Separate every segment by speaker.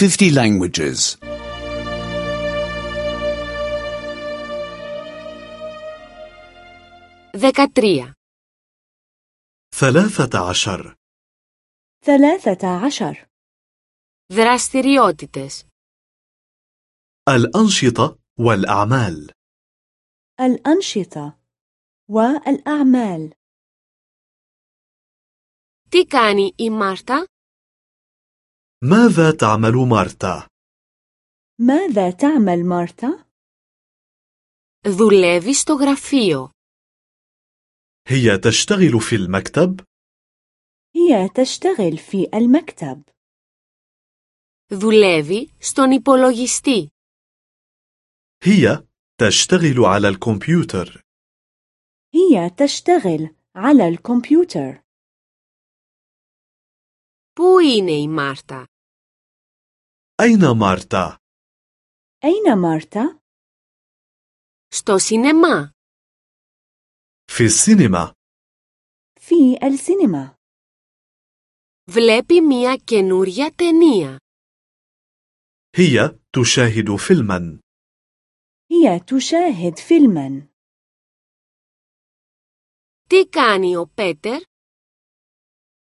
Speaker 1: 50 languages.
Speaker 2: 13.
Speaker 3: ثلاثة عشر
Speaker 4: ثلاثة عشر
Speaker 2: Δραστηριότητες.
Speaker 3: الأنشطة والأعمال
Speaker 4: الأنشطة والأعمال
Speaker 2: Τι κάνει η Μάρτα?
Speaker 3: ماذا تعمل مارتا؟
Speaker 4: ماذا تعمل مارتا؟
Speaker 2: Δουλεύει στο γραφείο.
Speaker 3: هي تشتغل في المكتب؟
Speaker 4: هي تشتغل في المكتب
Speaker 2: Δουλεύει στον υπολογιστή.
Speaker 3: هي تشتغل على الكمبيوتر
Speaker 4: هي تشتغل على الكمبيوتر
Speaker 2: Πού είναι η Μάρτα?
Speaker 3: أين مارتا؟
Speaker 4: أين مارتا؟
Speaker 2: Στο σινεμά.
Speaker 3: في السينما
Speaker 4: في السينما
Speaker 2: Βλέπει μία καινούρια ταινία.
Speaker 3: هي تشاهد فيلما
Speaker 4: هي تشاهد فيلما
Speaker 2: Τι κάνει ο Πέτερ?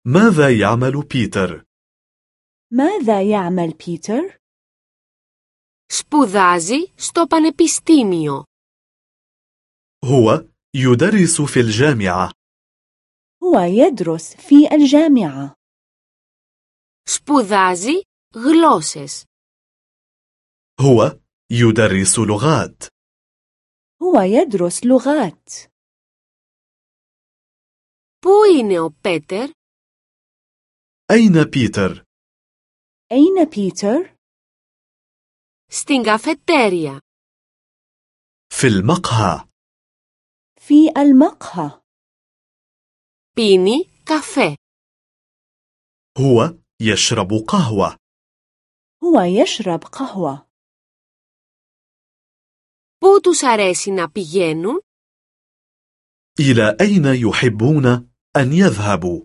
Speaker 3: ماذا يعمل بيتر؟
Speaker 4: ماذا يعمل بيتر؟
Speaker 2: Σπουδάζει στο πανεπιστήμιο.
Speaker 3: هو يدرس في الجامعة
Speaker 4: هو يدرس في الجامعة
Speaker 2: Σπουδάζει γλώσσες.
Speaker 3: هو يدرس لغات
Speaker 4: هو يدرس لغات
Speaker 2: Πού είναι ο Πέτερ?
Speaker 3: أين بيتر؟
Speaker 4: أين بيتر؟
Speaker 2: Στην καφετέρια.
Speaker 3: في المقهى
Speaker 4: في المقهى
Speaker 2: Πίνει καφέ.
Speaker 3: هو يشرب قهوة
Speaker 4: هو يشرب قهوة
Speaker 2: Πού τους αρέσει να πηγαίνουν?
Speaker 3: إلى أين يحبون أن يذهبوا؟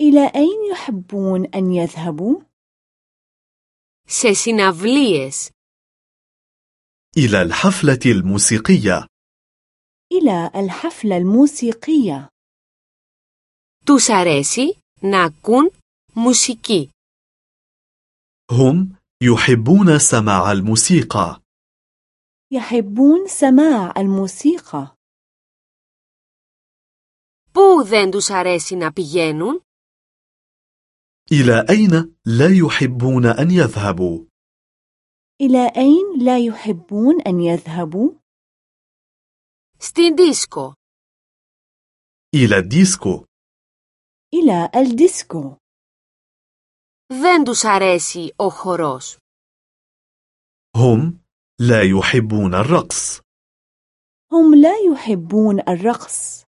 Speaker 4: إلى أين يحبون أن يذهبوا؟
Speaker 2: Σε συναυλίες.
Speaker 3: إلى الحفلة الموسيقية
Speaker 4: إلى الحفلة الموسيقية
Speaker 2: Τους αρέσει να ακούν μουσική.
Speaker 3: هم يحبون سماع الموسيقى
Speaker 4: يحبون سماع الموسيقى
Speaker 2: Πού δεν τους αρέσει να πηγαίνουν?
Speaker 3: إلى أين لا يحبون أن يذهبوا؟
Speaker 4: إلى أين لا يحبون أن يذهبوا؟
Speaker 2: Στην δίσκο.
Speaker 3: إلى الديسكو
Speaker 4: إلى الديسكو
Speaker 2: Δεν τους αρέσει ο χορός.
Speaker 3: هم لا يحبون الرقص
Speaker 4: هم لا يحبون الرقص